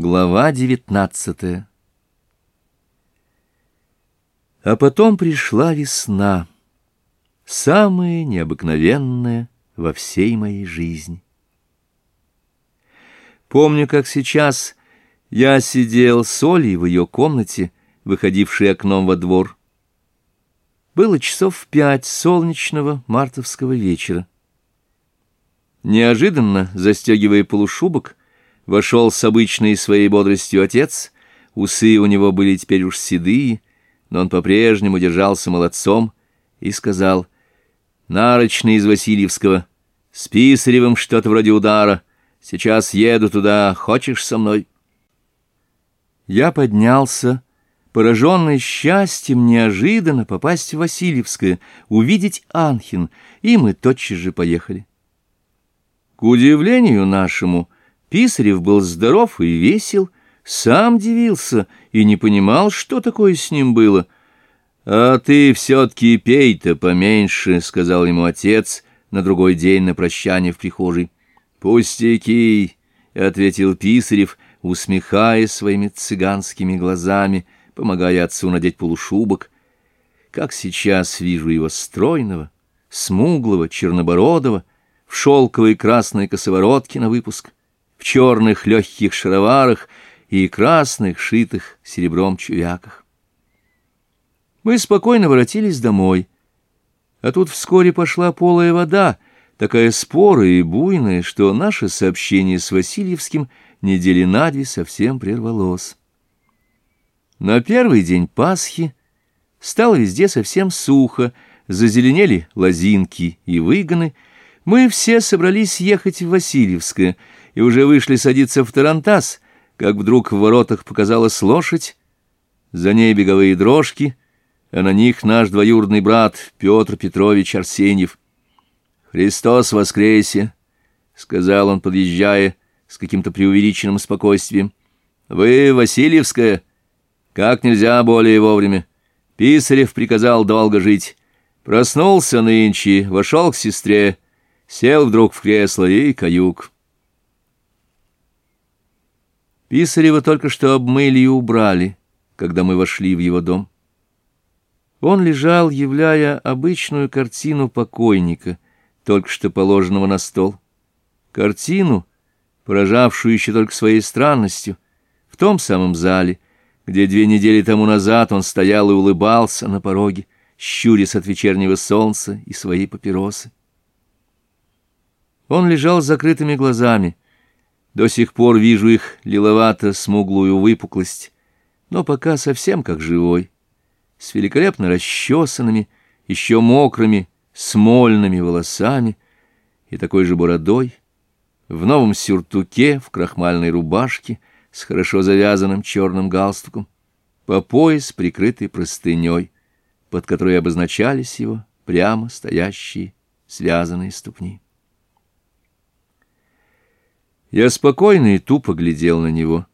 Глава 19 А потом пришла весна, самая необыкновенная во всей моей жизни. Помню, как сейчас я сидел с Олей в ее комнате, выходившей окном во двор. Было часов пять солнечного мартовского вечера. Неожиданно, застегивая полушубок, Вошел с обычной своей бодростью отец, усы у него были теперь уж седые, но он по-прежнему держался молодцом и сказал «Нарочный из Васильевского, с Писаревым что-то вроде удара, сейчас еду туда, хочешь со мной?» Я поднялся, пораженный счастьем неожиданно попасть в Васильевское, увидеть Анхин, и мы тотчас же поехали. К удивлению нашему, — Писарев был здоров и весел, сам дивился и не понимал, что такое с ним было. «А ты все-таки пей-то поменьше», — сказал ему отец на другой день на прощание в прихожей. «Пустяки», — ответил Писарев, усмехаясь своими цыганскими глазами, помогая отцу надеть полушубок. «Как сейчас вижу его стройного, смуглого, чернобородого, в шелковой красной косоворотке на выпуск» черных легких шароварах и красных, шитых серебром чувяках. Мы спокойно воротились домой, а тут вскоре пошла полая вода, такая спорая и буйная, что наше сообщение с Васильевским недели на две совсем прервалось. На первый день Пасхи стало везде совсем сухо, зазеленели лозинки и выгоны, мы все собрались ехать в Васильевское, и уже вышли садиться в тарантас, как вдруг в воротах показалась лошадь, за ней беговые дрожки, а на них наш двоюродный брат Петр Петрович Арсеньев. «Христос воскресе!» — сказал он, подъезжая с каким-то преувеличенным спокойствием. «Вы, Васильевская, как нельзя более вовремя. Писарев приказал долго жить. Проснулся нынче, вошел к сестре, сел вдруг в кресло и каюк». Писарева только что обмыли и убрали, когда мы вошли в его дом. Он лежал, являя обычную картину покойника, только что положенного на стол. Картину, поражавшую еще только своей странностью, в том самом зале, где две недели тому назад он стоял и улыбался на пороге, щурясь от вечернего солнца и своей папиросы. Он лежал с закрытыми глазами — до сих пор вижу их лиловато-смуглую выпуклость, но пока совсем как живой, с великолепно расчесанными, еще мокрыми, смольными волосами и такой же бородой, в новом сюртуке, в крахмальной рубашке, с хорошо завязанным черным галстуком, по пояс прикрытый простыней, под которой обозначались его прямо стоящие связанные ступни. Я спокойно и тупо глядел на него.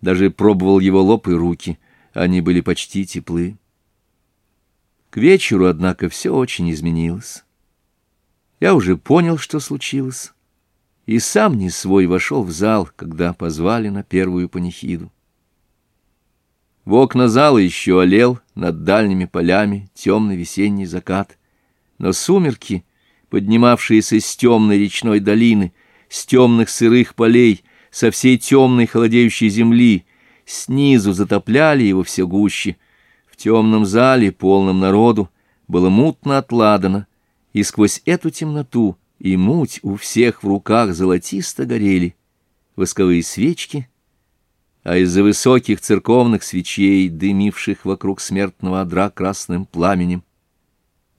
Даже пробовал его лоб и руки. Они были почти теплы. К вечеру, однако, все очень изменилось. Я уже понял, что случилось, и сам не свой вошел в зал, когда позвали на первую панихиду. В окна зала еще олел над дальними полями темный весенний закат, но сумерки, поднимавшиеся с темной речной долины, с темных сырых полей, со всей темной холодеющей земли, снизу затопляли его все гуще. В темном зале, полном народу, было мутно отладано, и сквозь эту темноту и муть у всех в руках золотисто горели восковые свечки, а из-за высоких церковных свечей, дымивших вокруг смертного одра красным пламенем,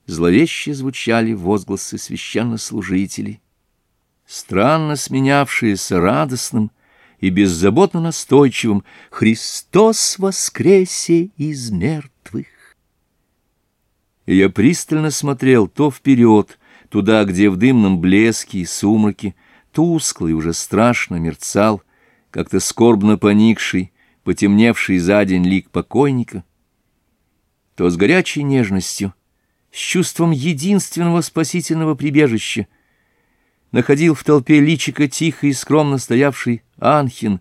зловеще звучали возгласы священнослужителей странно сменявшееся радостным и беззаботно настойчивым «Христос воскресе из мертвых!». И я пристально смотрел то вперед, туда, где в дымном блеске и сумраке тусклый уже страшно мерцал, как-то скорбно поникший, потемневший за день лик покойника, то с горячей нежностью, с чувством единственного спасительного прибежища — находил в толпе личика тихо и скромно стоявший Анхин,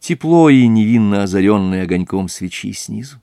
тепло и невинно озаренное огоньком свечи снизу.